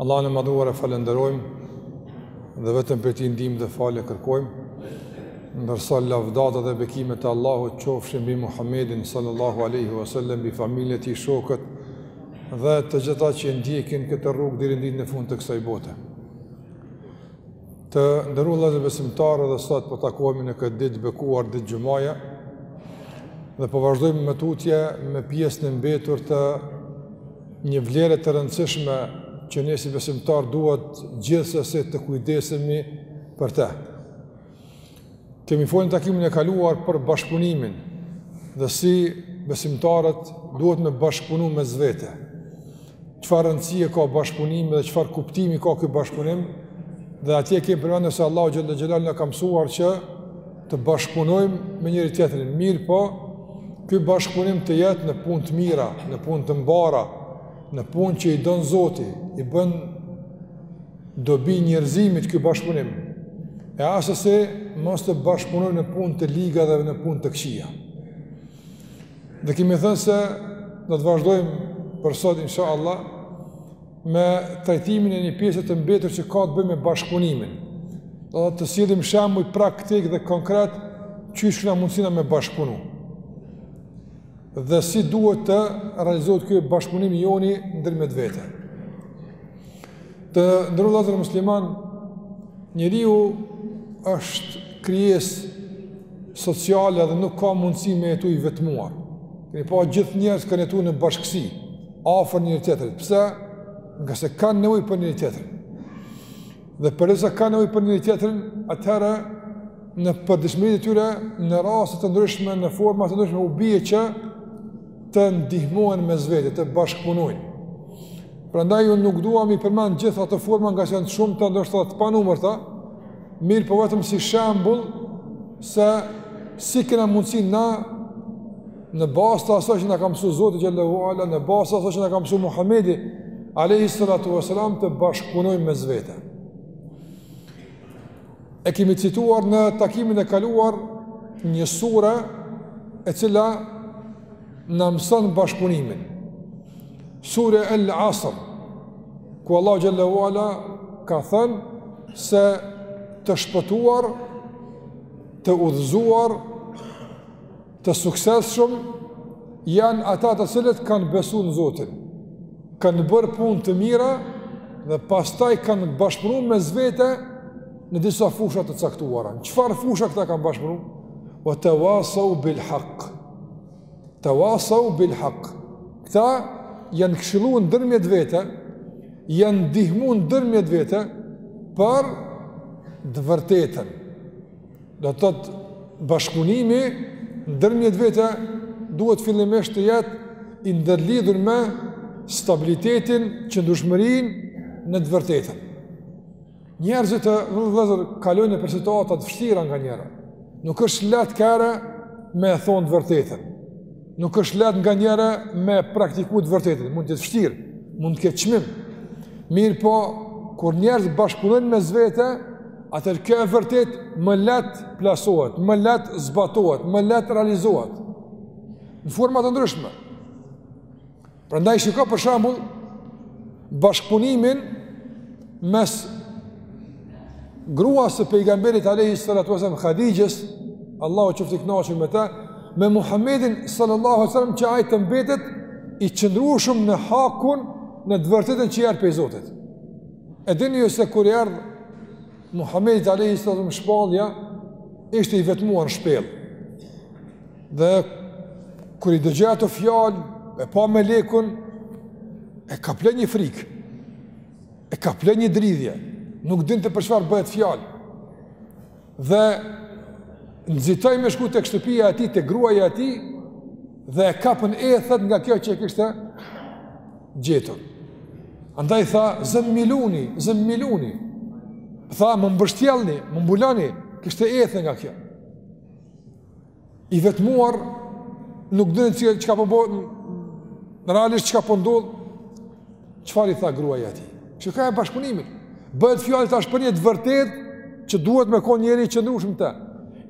Allahun e Madhuar e falënderojmë dhe vetëm prej Tij ndihmë dhe falje kërkojmë. Ndërsa lavdata dhe bekimet e Allahut qofshin mbi Muhamedin sallallahu alaihi wasallam, mbi familjen e tij, shokët dhe të gjithë ata që ndjekin këtë rrugë deri në ditën e fundit të kësaj bote. Të nderuar vëllezër besimtarë edhe sot po takohemi në këtë ditë të bekuar ditë xhumaja dhe po vazhdojmë më tutje me pjesën e mbetur të Një vlere të rëndësishme që ne si besimtarë duhet gjithsesi të kujdesemi për të. Kemi fol në takimin e kaluar për bashkëpunimin dhe si besimtarët duhet me bashkëpunu mes vete. Çfarë rëndësie ka bashkëpunimi dhe çfarë kuptimi ka ky bashkëpunim dhe atje kemi përmendur se Allahu xhelle ve ala na ka mësuar që të bashkëpunojmë me njëri-tjetrin, mirëpo, ky bashkëpunim të jetë në punë të mira, në punë të mbara, në punë që i don Zoti, i bën dobi njerëzimit ky bashkëpunim. E assesi mos të bashkëpunojmë në punë të liga dhe në punë të këqija. Dhe kemi thënë se do të vazhdojmë për sot inshallah me trajtimin e një pjese të mbetur që ka të bëjë me bashkëpunimin. Do të sjellim shembuj praktikë dhe konkretë qysh kena mundësi na me bashkëpunu. Dhe si duhet të realizohet ky bashkëpunim i joni ndërmjet vete. Të nderuar vëllezër muslimanë, njeriu është krijesë sociale dhe nuk ka mundësi me jetu i vetmuar. Keni pa gjithë njerëzit kanë jetu në bashkësi. afër njëri-tjetrit. Pse? Ngase kanë nevojë për njëri-tjetrin. Dhe prej se kanë nevojë për njëri-tjetrin, atëherë në përditshmërinë e tyre, në raste të ndryshme, në forma të ndryshme, u bie që të ndihmohen mes vete, të bashkëpunojnë. Prandaj unë nuk dua me i përmend gjithë ato forma ngase janë të shumta ndoshta të panumërta, mirëpo vetëm si shembull se si kena mundësi na në bazë të asaj që na ka mësuar Zoti xhelle ve ala, në bazë të asaj që na ka mësuar Muhamedi alayhi salatu wasalam të bashkëpunojmë mes vete. E kemi cituar në takimin e kaluar një sure e cila na mëson bashkëpunimin. Sure Al-Asr, ku Allahu xhelle ve ala ka thënë se të shpëtuar, të udhëzuar Të suksesshëm janë ata të cilët kanë besuar në Zotin, kanë bërë punë të mira dhe pastaj kanë bashkëpunuar mes vete në disa fusha të caktuara. Çfarë fusha këta kanë bashkëpunuar? Wa tawasau bil haqq. Tawasau bil haqq. Këta janë këshilluar ndërmjet vete, janë ndihmuar ndërmjet vete për të vërtetën. Do të thotë bashkëpunimi ndërmjet vete duhet fillimisht të jetë i ndërlidhur me stabilitetin, qëndrueshmërinë në të vërtetën. Njerëzit e vëllëzër kalojnë nëpër situata të vështira nganjëherë. Nuk është lehtë kurrë me e thonë të vërtetën. Nuk është lehtë nganjëherë me praktiku të vërtetën, mund të jetë vështirë, mund të ketë çmim. Mirëpo, kur njerëz bashkëpunojnë mes vete, atëherë kjo e vërtetë më lehtë plasohet, më lehtë zbatohet, më lehtë realizohet në forma të ndryshme. Prandaj shiko për shembull bashkëpunimin mes gruas së pejgamberit alayhi salatu wasallam Khadijës, Allahu qoftë i kënaqur me të, me Muhammedin sallallahu alaihi wasallam që ai të mbetet i qëndrueshëm në hakun në të vërtetën që i ardh pej Zotit. E dini ju se kur i erdh Muhammedit alayhi salatu wasallam shpallja ishte i vetmuar në shpellë. Dhe kur i dëgjoi ato fjalë, e pa melekun, e kaploi një frikë. E kaploi një dridhje. Nuk dinte për çfarë bëhet fjalë. Dhe nxitoi me shku tek shtëpia e tij, tek gruaja e tij dhe e kapën ethet nga kjo që e kishte gjetur. Andaj tha, zemmiluni, zemmiluni. Tha, më mbështjellni, më mbuloni, kishte ethe nga kjo. I vetmuar nuk din çka po bon, realisht çka po ndodh, çfarë i tha gruaja e tij? Kqyre bashkëpunimin? Bëhet fjalë tash për një të vërtetë që duhet me konë njeri i qëndrueshëm në te.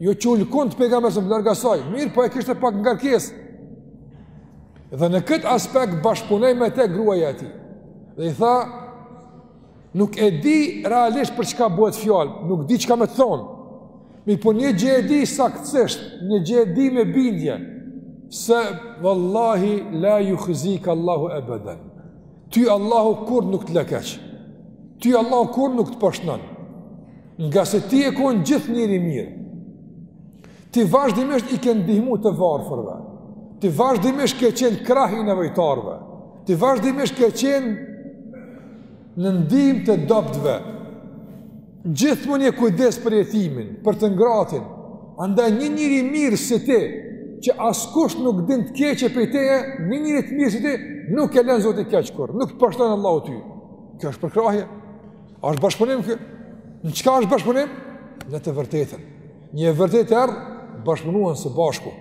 Jo që u lëkund pejgamberi alejhi selam, larg asaj, mirëpo e kishte pak ngarkesë. Dhe në këtë aspekt bashkëpunoi me te gruaja e tij. Dhe i tha, Nuk e di realisht për çka bëhet fjalë, nuk di çka me thonë. Mirëpo një gjë e di saktësisht, një gjë e di me bindje se wallahi la yukhzika Allahu abadan. Ty Allahu kurrë nuk të le keq. Ty Allahu kurrë nuk të poshtnon. Ngase ti je kon gjithë njeri i mirë. Ti vazhdimisht i ke ndihmu të varfërve, ti vazhdimisht ke qenë krahi i nevojtarve, ti vazhdimisht ke qenë në ndihmë të dobtëve, gjithmonë je kujdes për jetimin, për të ngratin, andaj një njeri i mirë si ti, që askush nuk din të keqe prej teje, një njeri të mirë si ti, nuk e len Zoti keq kurrë, nuk të poshton Allahu ty. Kjo është përkrahje, a është bashkëpunim kjo? Në çka është bashkëpunim? Në të vërtetën. Një e vërtetë erdh, bashkëpunuan së bashku,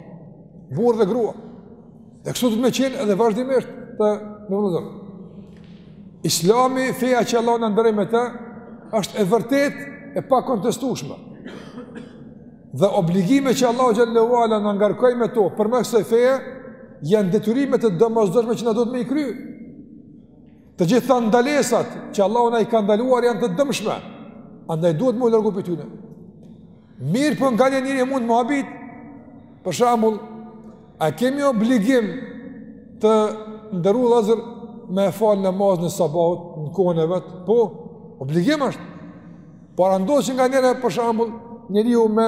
burrë dhe grua. E kështu duhet me qenë edhe vazhdimisht të nderum vllazër. Islami, feja që Allahu na nderoi me të, është e vërtetë e pakontestushme. Dhe obligime që Allahu Xhel-le ue ala na ngarkoi me to, përmes kësaj feje, janë detyrime të domosdoshme që na duhet me i kryë. Të gjitha ndalesat që Allahu na i ka ndaluar janë të dëmshme. Andaj duhet me u largu prej tyre. Mirëpo nganjëherë njeri mund me u habit. Për shembull, e kemi obligim të nderum vllazër me fal namazin e sabahit në kohën e vet? Po, obligim është. Por ndodh që nganjëherë për shembull, njeriu me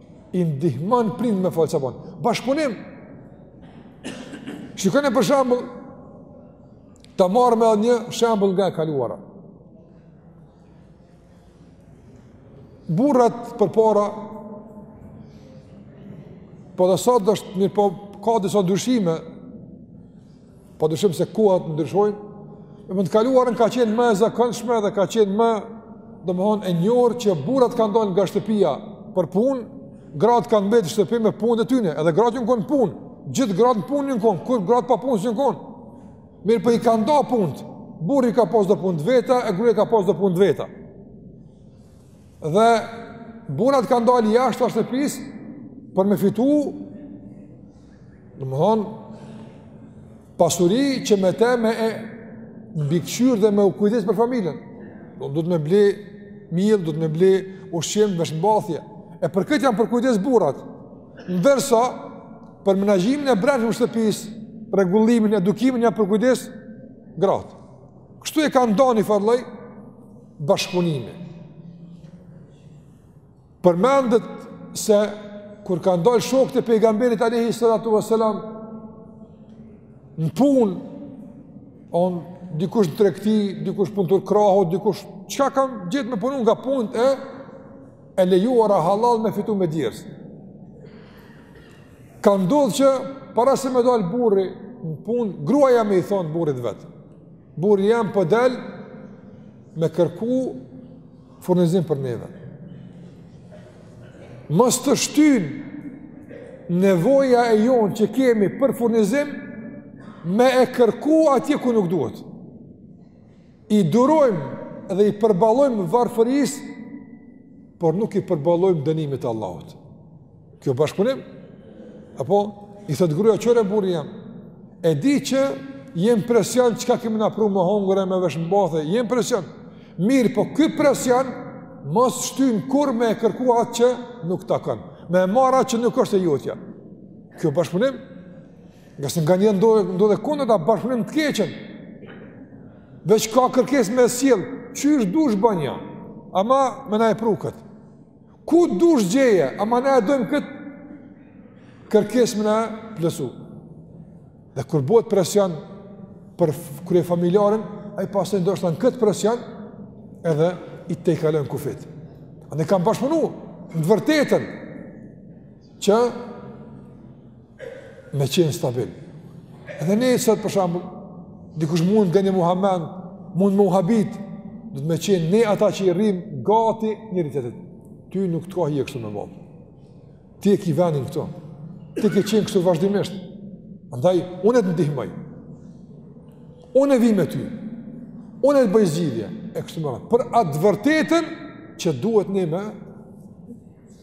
i ndihmon prind me fal sabahun. Bashkëpunim. Shikoni për shembull ta marrim edhe një shembull nga e kaluara. Burrat përpara po edhe sot është mirëpo ka disa ndryshime Pa dyshim se kohat ndryshojnë, e në të kaluarën ka qenë më e zakonshme dhe ka qenë më, domethonë, e njohur që burrat kanë dalë nga shtëpia për punë, gratë kanë mbetë në shtëpi me punët e tyne, edhe gratë jon kon në punë, gjithë gratë në punë jon kon, kurrë gratë pa punë s'jon kon, mirëpo i kanë nda punët, burri i ka pas do punët e veta, e gruja i ka pas do punët e veta, dhe burrat kanë dalë jashta shtëpisë për me fitu Domethonë, pasuri që me të me e mbikëqyrë dhe me u kujdes për familjen. Duhet me ble miell, duhet me ble ushqim, veshmbathje. E për këtë janë përkujdes burrat. Ndërsa, për menaxhimin e brendshëm të shtëpisë, rregullimin, edukimin janë përkujdes gratë. Kështu e kanë da ni far lloj bashkëpunimi. Përmendet se kur kanë dalë shokët e pejgamberit alayhi salatu vesselam në punë on dikush n'tregti, dikush punëtor krahu, dikush çka kanë gjetë me punu nga punët e e lejuara halal me fitu me djersë. Ka ndodhë që para se me dalë burri në punë, gruaja me i thonë burrit të vet. Burri jem po del me kërku furnizim për neve. Mos të shtyn nevoja e jonë që kemi për furnizim me e kërku atje ku nuk duhet. I durojmë dhe i përballojmë varfërisë, por nuk i përballojmë dënimit Allahut. Kjo bashkëpunim? Apo, i thotë gruja ore burrë jam. E di që je n'presion çka ke me na pru me hongër e me vesh e mbathë, je n'presion. Mirëpo ky presion mos t'shtyn kurrë me e kërku atë që nuk t'takon. Me e marrë atë që nuk është e jotja. Kjo bashkëpunim? Ngase nganjëherë ndodh, ndodh e kundërta, bashkëpunim të keqen. Veç ka kërkesë me sjellë, qysh dush bënja, ama me na e pru këtë. Ku dush gjeje, ama ne e dojmë këtë kërkesë me na plotësu. Dhe kur bëhet presion për kryefamiljarin, ai pastaj ndoshta në këtë presion, edhe i tejkalon kufijtë. A ne kam bashkëpunu, në të vërtetën, që me qenë stabil. Edhe ne sot për shembull, dikush mund të gënjehet, mund me u habit, duhet me qenë ne ata që i rrim gati njëri-tjetrit. Ty nuk të ka hije kështu me vol. Ti e ke vendin këtu. Ti ke qenë kështu vazhdimisht. Andaj unë të ndihmoj. Unë vim me ty. Unë të bëj zgjidhje e kështu me radhë. Për atë vërtetën që duhet ne me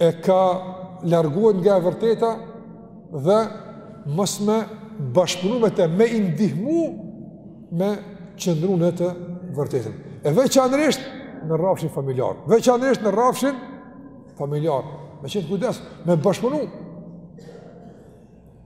e ka larguar nga e vërteta dhe mos me bashkëpunu me të, me i ndihmu me qëndru në të vërtetën. E veçanërisht në rrafshin familjar, veçanërisht në rrafshin familjar, me qenë t'kujdes, me bashkëpunu.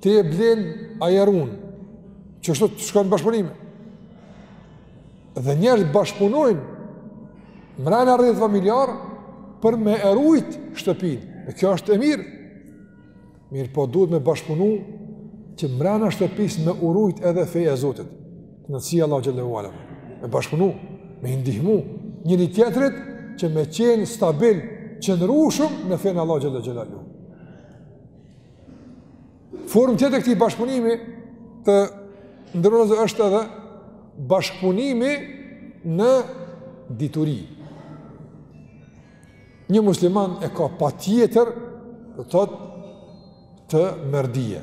Ti e blen ai e run, kështu shkon bashkëpunimi. Dhe njerëzit bashkëpunojnë mrena rrethit familjar për me e rujt shtëpinë. Dhe kjo është e mirë. Mirëpo duhet me bashkëpunu që mrena shtëpisë me u rujt edhe feja e Zotit. Në shtëpi Allahu xhel-le xhelaluhu. Me bashkëpunu, me i ndihmu njëri-tjetrit që me qenë stabil, qëndrueshëm në fenë e Allahut xhel-le xhelaluhu. Formë tjetër e këtij bashkëpunimi të nderuar është edhe bashkëpunimi në dituri. Një musliman e ka patjetër do të thotë të merr dije.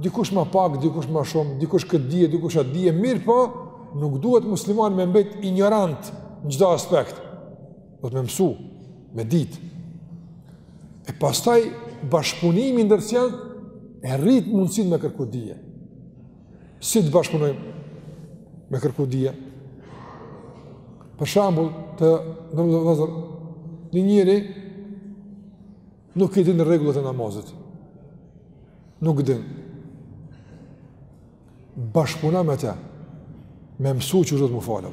Dikush ma pak, dikush ma shumë, dikush këtë dije, dikush atë dije, mirëpo, nuk duhet muslimani me mbet injorant në çdo aspekt. Duhet me mësu, me ditë. E pastaj bashkëpunimi ndërsjellë e rrit mundësinë me kërku dije. Si të bashkëpunojmë me kërku dije? Për shembull të nderuar vëllezër, një njëri nuk i din rregullat e namazit. Nuk din. Bashkëpuno me te, me mësu qysh duhet me u falë.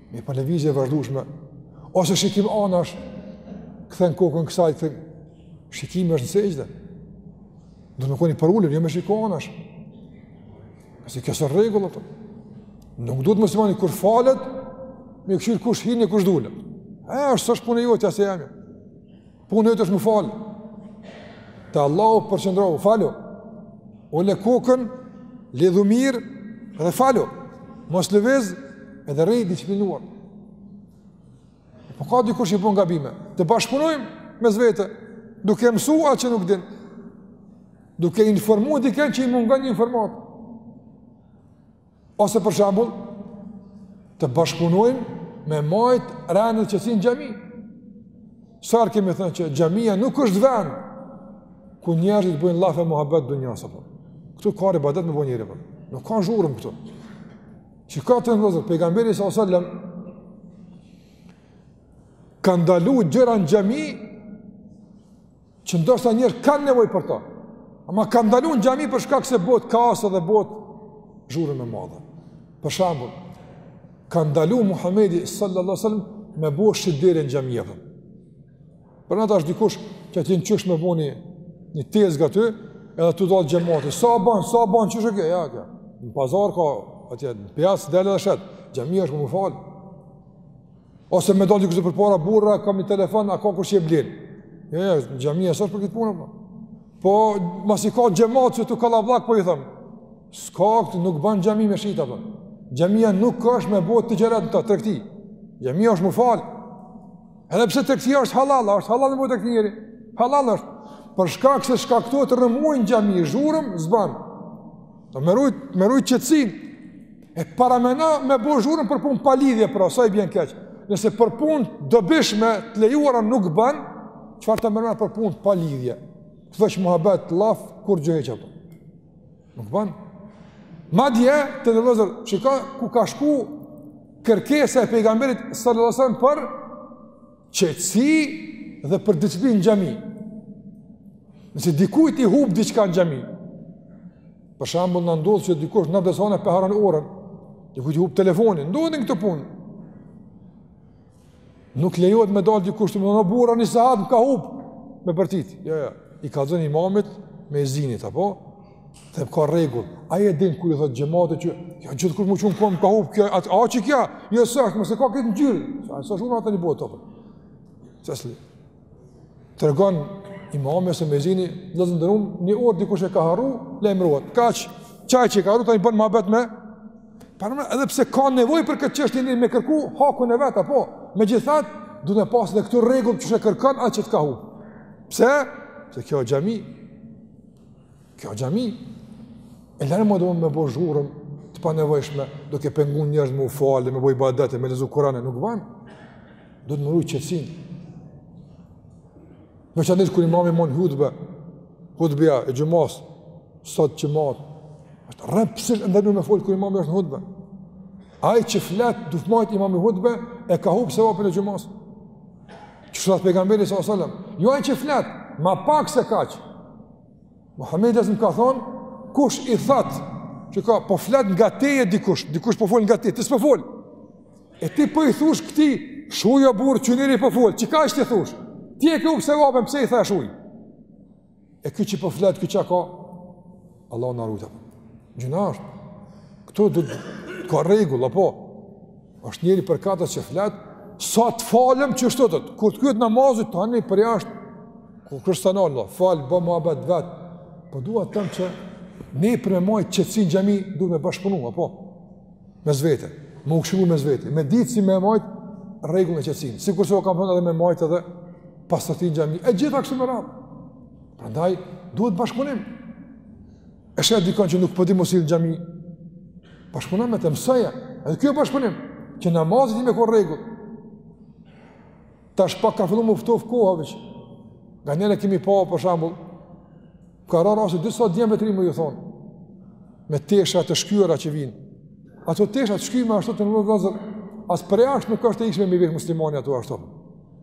Me pa lëvizje e vazhdueshme ose shikim anash kthen kokën kësaj kthen shikimi është në sexhde. Duhet me konë përulur, jo me shiku anash. Se kjo është rregull apo. Nuk duhet muslimani kur falet, me kqyr kush hini kush dul. A është s'është punë jote as e jemja. Puna jote është me u falë. Te Allahu përqëndrohu, falu. Ule kokën, lidhu mirë dhe falu. Mos lëviz edhe rri i disiplinuar. Po ka dikush që i bon gabime. Të bashkëpunojmë mes vete, duke mësu atë që nuk din. Duke informu dikend që i mungon një informatë. Ose për shembull, të bashkëpunojmë me majt rend e qetësi në xhami. Sa herë kemi thënë që xhamia nuk është vend ku njerëzit bëjnë llafe e muhabete dunjaje apo. Ktu ka ibadet me bo njeri apo. Nuk ka zhurmë këtu. Çka të nderuar, pejgamberi sallallahu alajhi wasallam ka ndalu gjëra në xhami Që ndoshta njerëzit kanë nevojë për to. Ama ka ndalu në xhami për shkak se bëhet kaos dhe bëhet zhurmë e madhe. Për shembull, ka ndaluar Muhamedi sallallahu alaihi wasallam me bo shitblerje në xhami apo. Paramendo tash dikush që ti kish me bo një tezgë aty, edhe tu dal xhamati. Sa bën, sa bën qysh e ke? Ja, ja. Në pazar ka atje në pjacë del edhe shit. Xhamia është me u fal. Ose me dalë dikush përpara burra, kam një telefon, a ka kush që e blen? Jo, jo, xhamia s'është për këtë punë apo? Po, masi ka xhemat qëtu kallabllak po i them. S'ka këtu nuk bën n'xhami me shit apo. Xhamia nuk është me bo tregti. Xhamia është me u fal. Edhe pse tregtia është halal, është halal me bo tregti njeri. Halal është. Për shkak se shkakton rrëmujë n'xhami, zhurmë, s'ban. Do me rujt, me rujt qetësinë. E paramendo me bo zhurmë për punë pa lidhje, pra, sa i bjen keq. Nëse për punë të dobishme të lejuara nuk bën, çfarë të merremi për punë pa lidhje. Veç muhabet llaf kurgjë hiç apo. Nuk bën. Madje vëllezër, shiko ku ka shku kërkesa e pejgamberit sallallahu alajhi wasallam për Qetësi dhe për disiplinë në xhami. Nëse dikujt i hup diçka në xhami. Për shembull, na ndodh që dikush ka dëshiru pe harron orën. Dikujt i hup telefoni, ndodhin këto punë. Nuk lejohet me dal dikush me thon burra një sahat m'ka hup me bërtit. Jo, jo, i kallzon imamit myezinit, apo? Dhe ka rregull. Ai e din kur i thot xhematit që jo gjithkush me u çu, m'ka hup kjo atë a çik ja, jo sakt, mos e ka këtë ngjyrë. Sa sa shumë ata në botë apo. Çesli. Tregon imam ose myezini, të nderum një orë dikush e ka harru, lajmërohet. Kaq, ai që ka harru tani bën mohabet me imamë edhe pse ka nevojë për këtë çështje me kërku hakun e vet apo. Megjithatë, duhet me pasë këtë rregull që e kërkon atë që të ka hup. Pse? Se kjo xhami Kjo xhami e lëre më me bo zhurëm të panevojshme, duke pengu njerëz me u falë, me bo ibadete, me lexu Kur'anin, nuk bën. Duhet me rujt qetësin. Veçanërisht kur imami mban hutbe, hutbja e xhumasë, sot xhemat, është rreptësisht e ndalume me folë kur imami është në hutbe. Ai që flet, duke mbajt imami hutbe, e ka hup sevapin e xhumasë. Çka thotë pejgamberi alejhi selam, jo ai që flet, ma pak se kaq. Muhamedi a.s. ka thonë, kush i thotë, çka po flet ngat teje dikush, dikush po folë ngat teje, ti s'po folë. E ti po i thush këtij, shuj o burrë që njëri po folë, që kaq t'i thush? Ti e ke hup sevapin, pse i the shuj? E ky që po flet ky çka ka? Allahu na ruaj. Gjynah është. Kudo ka rregull apo? Është njeri përkatës që flet, sa të falem kështu thot. Kur të kryhet namazi tani për jashtë ku kushton Allah, fol bo muhabet. Po dua të them që ne për me mbajt qetsinë n'xhami duhet me bashkëpunu apo? Mes vete, me u këshillu mes vete. Me ditë si me mbajt rregullin e qetsinë. Sikurse u kam thënë edhe me mbajt edhe pastërtinë n'xhami, e gjitha kështu me radhë. Prandaj, duhet bashkëpunim. E sheh dikon që nuk po di me u sjellë në xhami, bashkëpuno me të, mësoja, edhe kjo bashkëpunim, që namazit me kry n'rregull. Tash pak ka fillu me u ftof koha veç, nganjëherë kemi pa për shembull, ka ra rasti disa djem të ri, si u thonë, me tesha të shkyme që vijnë. Ato tesha të shkyme ashtu të në vëzër, as prej jashtë nuk është e hijshme me i vesh muslimani ato ashtu.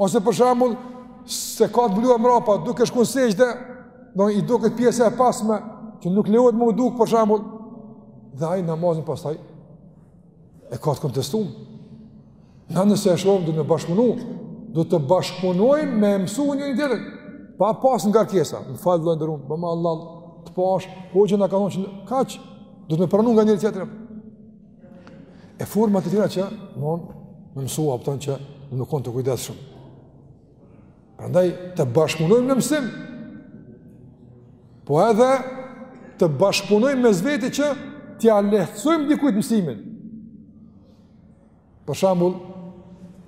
Ose për shembull, se ka të zblume mrapa, duke shku në sexhde, i duket pjesa e pasme, që nuk lejohet me u duk, për shembull, dhe ai namazin pastaj e ka të kontestum. Na nëse e shohim duhet me bashkëpunu, do të bashkëpunojmë me e mësu njëri-tjetrin. Pa pas ngarkesa, më fal vëlla i nderum, vallahi të pashë, hoxha na ka thonë që kaq, duhet me pranu nga njëri-tjetri. E forma të tjera që mun me mësu pëton që na me konë të kujdesshëm. Prandaj të bashkëpunojmë në mësim, po edhe të bashkëpunojmë mes veti që t'ia lehtësojmë dikujt mësimin. Për shembull,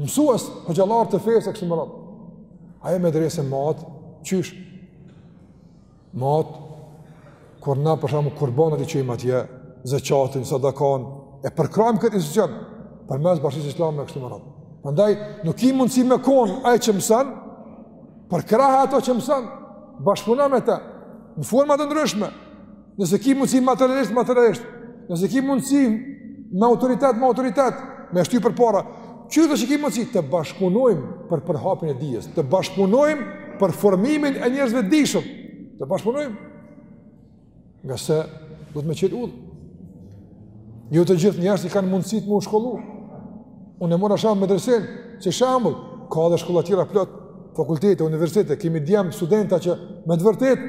Mësues, hoxhallar të fesë kështu me radhë. Ajo medrese mahet, qysh mahet, kur na për shembull kurbanat i çojmë atje, zekatin, sadakan, e përkrahim këtë institucion përmes Bashkësisë Islame kështu me radhë. Prandaj nuk ki mundsi me kon ai që mëson, përkrahe ata që mëson, bashkëpuno me ta në forma të ndryshme. Nëse ki mundësi materialisht, materialisht. Nëse ki mundësi me autoritet, me autoritet, me shty përpara. Qato që ki mundësi, të bashkëpunojmë për përhapjen e dijes, të bashkëpunojmë për formimin e njerëzve dijshëm, të bashkëpunojmë. Ngase duhet me çelë udhë. Jo të gjithë njerëzit i kanë mundësitë me u shkollu. Unë e mora shembull medresen, si shembull, ka dhe shkolla tjera plot, fakultete, universitete, kemi djem studenta që me të vërtetë,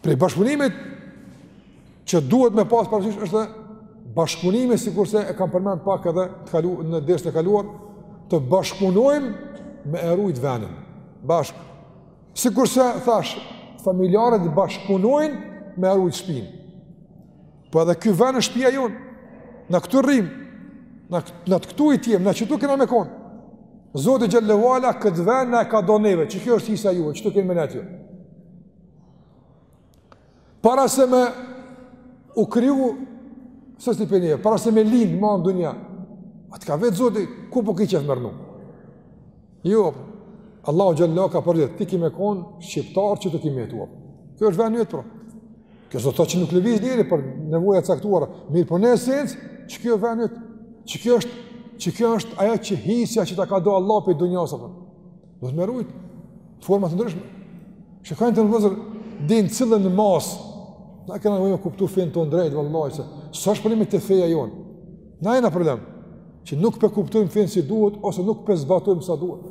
Prej bashkëpunimit që duhet me pas parasysh është bashkëpunimi, sikurse e kam përmend pak edhe të kalu, në ders të kaluar, të bashkëpunojmë me e rujt venin, bashkë. Sikurse, thash, familjarët bashkëpunojnë me e rujt shpinë. Po edhe ky ven është shpia jonë, na këtu rrimë, na, na të këtuhit jemi, na qitu kena me konë. Zoti xhele ve ala këtë ven na e ka da neve, që kjo është hisja juve, qitu keni me nejt ju. Para se me u kriju, së sti për një, para se me lindë ma në dunja, a të ka vet Zoti, ku po ki qejf me rrnu? Jo, Allahu xhelle shanuhu ka përzgjedh, ti ki me konë shqiptar, qitu ki me jetu. Ky është veni yt pra. Kjo s'do të thotë që nuk lëviz njeri për nevoja të caktuara. Mirëpo në esencë, qiky veni yt, qikjo është, qikjo është ajo që hisja që ta ka da Allahu prej dunjasë përnë. Duhet me rujt forma të ndryshme. Shikoni vëllezër deri në cilën masë. Na kena nevojë me kuptu fenë tonë drejt vallahi se s'është problemi te feja jonë. Na jena problem që nuk pe kuptojmë fenë si duhet ose nuk pe zbatojmë sa duhet.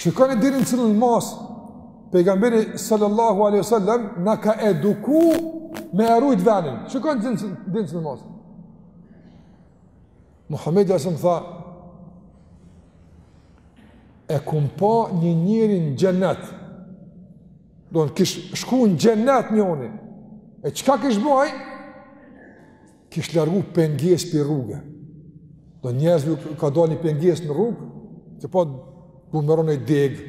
Shikoni deri në cilën masë pejgamberi sallallahu alaihi wasallam na ka eduku me rujt venin. Shikoni deri në cilën masë. Muhamedi a.s. tha, e kom pa një njeri në xhenet, domethonë kish shku në xhenet njoni, e çka kish ba, kish largu pengesë prej rruge, do njerzve u ka dal një pengesë në rrugë, që pa ku me ra ni degë,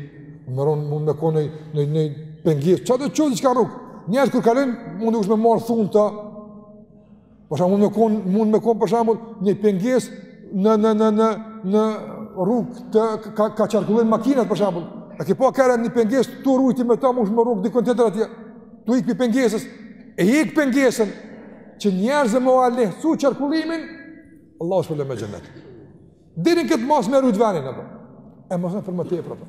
me ra, mund me konë një pengesë, çkado qoftë diçka rrugë, njerzit kur kalojnë, mund u shme marë thunë ta, Për shembull, mund me kon mund me kon për shembull një pengesë në në në në në rrugë të ka ka qarkullojnë makinat për shembull. A ke pa kerr një pengesë tu rujti me ta mush me rrugë dikon tjetër atje? Tu ikë pengesës. E hek pengesën që njerëzve me ua lehtësu qarkullimin, Allahu e shpërblen me xhennet. Deri në këtë masë me rujtë venin, apo. E mos për më tepër, apo.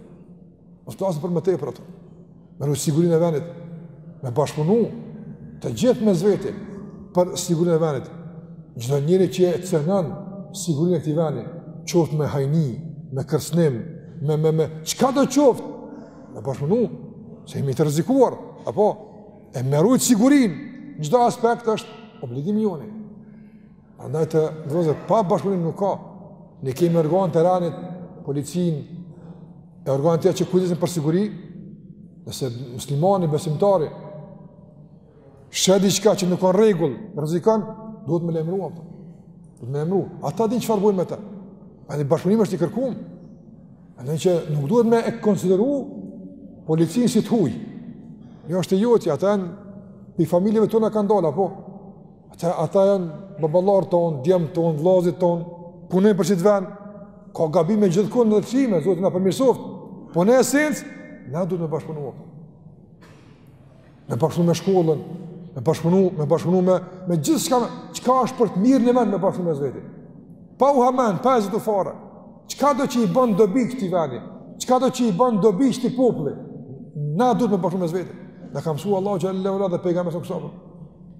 Mos të flasim për më tepër, apo. Me rujtë sigurinë e venit. Me bashkëpunu të gjithë mes veti për sigurinë e venit. Çdo njeri që e cenon sigurinë e këtij venit, qoftë me hajni, me kërcnim, me, me, me, çkado qoftë, me bashkëpunu, se jemi të rrezikuar, apo, e me rujtë sigurinë në çdo aspekt është obligim i joni. Andaj të nderuar pa bashkëpunim nuk ka. Ne kemi organet e renit, policinë, e organe të tjera që kujdesen për siguri, nëse muslimani, besimtari, sheh diçka që nuk o në rregull, rrezikon, duhet me lajmëru ata. Duhet me lajmëru. Ata din çfarë bojnë me ta. Jani bashkëpunimi është i kërkum. Jani që nuk duhet me e konsideru policinë si të huj. Një jo, është i joti, ata janë prej familjeve tona kanë dalë, apo. Ata, ata janë baballarët tonë, djemtë tonë, vllaznit tonë, punojnë për qit ven, ka gabime gjithkund në të qime, Zoti na përmirësoftë, po në esencë, na duhet me bashkëpunu me. Me bashkëpunu me shkollën, me bashkëpunu me, bashkëpunu me, me gjithçka, çka është për të mirë në vend, me bashkëpunu mes veti. Pa u hamen, pa hezitu fare, çkado që i bën dobi këtij veni, çkado që i bën dobi këtij populli, na duhet me bashkëpunu mes veti. Na ka msu Allahu xhele ve ala dhe Pejgamberi salallahu alejhi ve selem.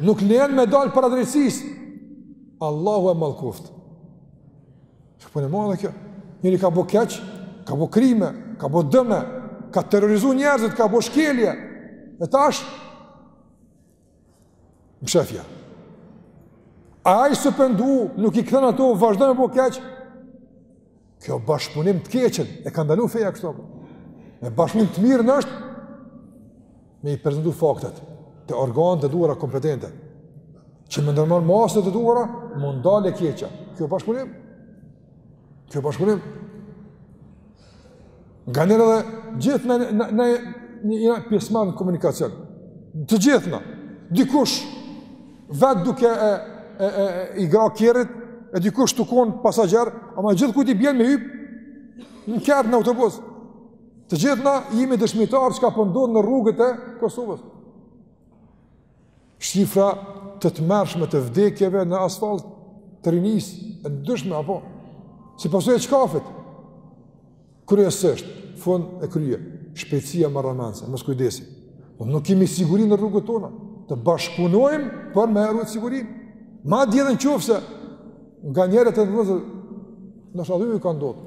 Nuk lejon me dalë para drejtësisë. Allahu e mallkuft. Çka punë e madhe kjo? Njeri ka bo keq, ka bo krime, ka bo dëme, ka terrorizu njerëzit, ka bo shkelje. E tash mshefja. A ai s'u pendu, nuk i këthen ato, vazhdon me bo keq, Kjo bashkëpunim në të keqen, e ka ndalu feja kështu. E bashkëpunim në të mirën është, me i prezentu faktet, te organet e duhura kompetente, që me ndërmarrë masat e duhura, m'u ndal e keqja. Kjo bashkëpunim, kjo bashkëpunim, Nga njërë dhe gjithë në, në, në, në, në pjesëmarrës në komunikacion. Të gjithë na. Dikush vetë duke e, e, e, e i gra kerrit, e dikush tu kon pasagjer, ama gjithkujt i bjen me hypë, në kerr në autobus. Të gjithë na jemi dëshmitarë çka po ndodh po në rrugët e Kosovës. Shifra të tmerrshme të vdekjeve në asfalt të rinisë, e dhimshme, apo? Si pasojë e çkafit? Kryesisht, fund e krye, shpejtësia marramendse, moskujdesi. Po nuk kemi siguri në rrugët tona, të bashkëpunojmë për me e rujt sigurinë. Madje edhe në qoftë se nga njerëzit e tu vllezër, në shadhujë ju ka ndodh.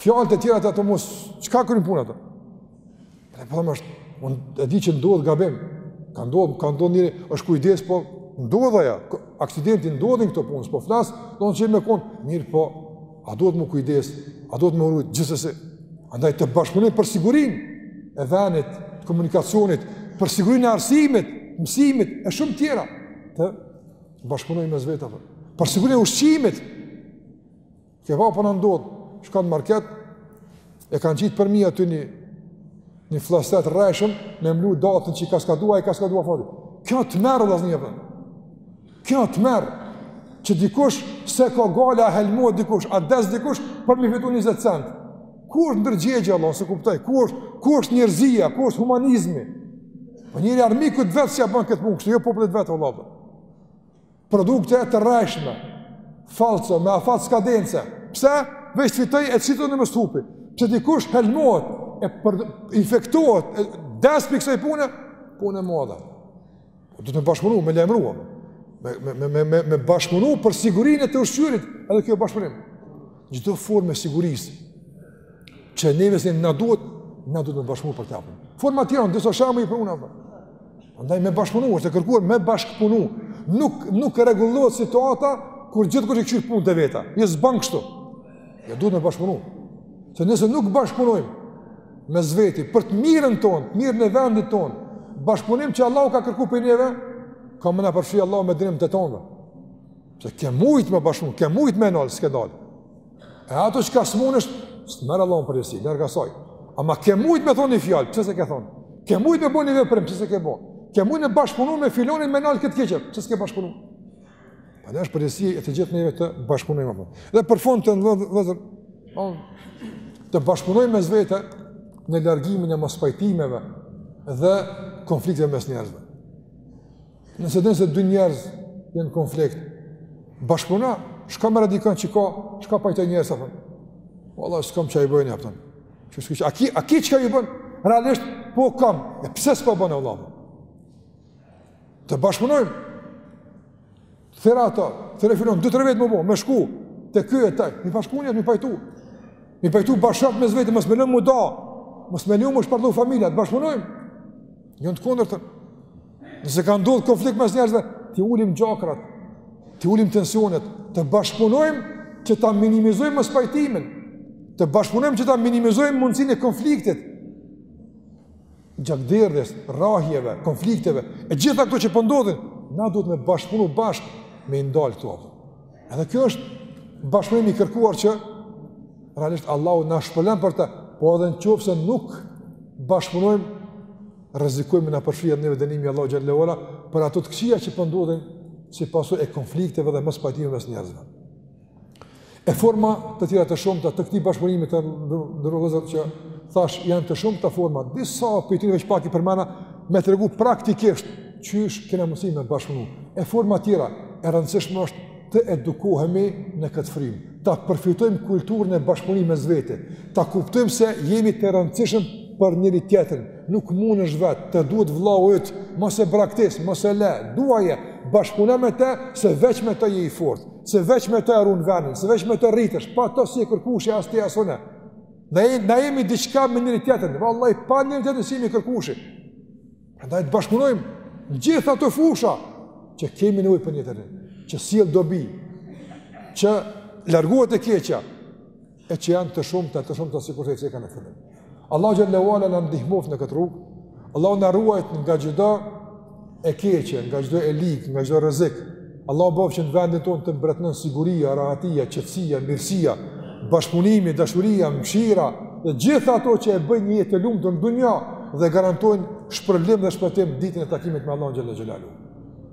Fjalët e tjera të ato mos, çka kryn punë ato? Dhe përdo më është, unë e di që ndodh gabim, ka ndodh, ka ndodh njeri, është kujdes, po ndodh ajo, aksidenti ndodhin këto punë, s'po flas, do në qenë me konë, mirë po, a duhet me u kujdes, a duhet me u rujt, gjithsesi, andaj të bashkëpunojmë për sigurinë e venit, të komunikacionit, për sigurinë e arsimit, mësimit, e shumë tjera, të bashkëpunojmë mes vete, për sigurinë e ushqimit, Ke pa çka po na ndodh, shkon në market, e kanë ngjit përmi aty një një flaster rrejshëm me mblu datën që i ka skadu, i ka skadu afati. Kjo tmerr, dhe një përën. Kjo tmerr, që dikush s'e ka gajle, a helmohet dikush, a des dikush, për me fitu 20 cent. Ku është ndërgjegjja, vlla, s'e kuptoj, ku është, ku është njerëzia, ku është humanizmi. Po njeri armikut vet s'ia ban këtë punë, lëre jo popullit vet, vlla. Produkte të rrejshme, fallco, me afat skadence. Pse? Veç të fitoj e t'i shtoj në xhep. Pse dikush helmohet, e për, infektohet, e des prej kësaj pune, punë e madhe. Po, duhet me bashkëpunu, me lajmru. Me, me, me, me, me bashkëpunu për sigurinë e të ushqyrit, edhe kjo bashkëpunim. Çdo formë e sigurisë që neve na duhet, na duhet të bashkëpunojmë për ta. Forma tjetër, disa shembuj pruna. Andaj me bashkëpunu është e kërkuar me bashkëpunu. Nuk nuk rregullohet situata kur gjithkush e kqyr punë të veta. Jo s'bën kështu. Jo duhet me bashkëpunu. Se nëse nuk bashkëpunojmë mes veti për të mirën tonë, të mirën e vendit tonë, bashkëpunim që Allahu ka kërkuar prej neve, ka me na përfshi Allahu me dënim të tanëve. Që ke mujt me bashkëpunu, ke mujt me nal, s'ke nal. E ato çka s'munesh, s'të merr Allahu në përgjegjësi, larg asaj. Ama ke mujt me thon ni fjalë, pse s'e ke thon? Ke mujt me bo ni veprim, pse s'ke bo? Ke mujt me bashkëpunu me filonin me nal këtë keqe, pse s'ke bashkëpunu? Pra është përgjegjësi e të gjithë neve të bashkëpunojmë apo. Dhe për fund vllezër, të bashkëpunojmë mes vete në largimin e mospajtimeve dhe konflikteve mes njerëzve. Nëse din se dy njerëz janë n'konflikt, bashkëpuno, shko me dikon që ka, shko pajtoj njerëz, a kupton? Valla, s'kam çka i boj, a kupton? Që së a ki, a ki çka i bon? Realisht, po kam, e pse s'po e bon, vlla? Të bashkëpunojmë. Thirre atë, thirre filan, dy tre vetë më po, me shku, te kjo e te ai, m'i bashku njerëzit, m'i pajtu, m'i pajtu bashkë mes vete, mos me lënë m'u da, mos me lënë m'u shpartallu familja, të bashkëpunojmë, janë të kundërtën, nëse ka ndodhë konflikt mes njerëzve, t'i ulim gjakrat, t'i ulim tensionet, të bashkëpunojmë që ta minimizojmë mospajtimin, të bashkëpunojmë që ta minimizojmë mundësinë e konfliktit, gjakderdhjes, rrahjeve, konflikteve, e gjithë këto që po ndodhin, na duhet me bashkëpunu bashkë me i ndalë këto. Edhe kjo është bashkëpunim i kërkuar që realisht Allahu na shpërblen për të, po edhe në qofë se nuk bashkëpunojmë, rrezikojmë me na përfshi edhe neve dënimi i Allahut xhel-le ue ala për ato të këqija që po ndodhin si pasojë e konflikteve dhe mospajtimeve mes njerëzve. E forma të tjera të shumta të këtij bashkëpunimi të nderuar vëllezër që thashë janë të shumta format, disa prej tyre veç pak i përmenda me tregu praktikisht qysh kena mundësi me bashkëpunu. E forma tjera, e rëndësishme është të edukohemi në këtë frymë, ta përfitojmë kulturën e bashkëpunimit mes vete, ta kuptojmë se jemi të rëndësishëm për njëri-tjetrin. Nuk mundesh vetë, të duhet vëllau yt, mos e braktis, mos e le, duaje, bashkëpuno me të se veç me të je i fortë. Se veç me të e run venin, se veç me të rritesh, pa të s'je kërkushi, as ti as unë. Na, na jemi diçka me njëri-tjetrin, vallahi pa njëri-tjetrin s'jemi kërkushi. Prandaj të bashkëpunojmë në gjitha ato fusha, që kemi nevojë për njëri-tjetrin që sjell dobi, që largohet e keqja, e që janë të shumta, të shumta sikurse ceka në fillim. Allahu xhel-le ue ala na ndihmoftë në këtë rrugë. Allahu na ruajtë nga çdo e keqe, nga çdo e ligë, nga çdo rrezik. Allahu bëftë që në vendin tonë të mbretnon siguria, rahatia, qetësia, mirësia, bashkëpunimi, dashuria, mëshira, e gjithë ato që e bëjnë një jetë të lumtur në dunja dhe garantojnë shpërblim dhe shpëtim ditën e takimit me Allahun xhel-le xhelaluhu.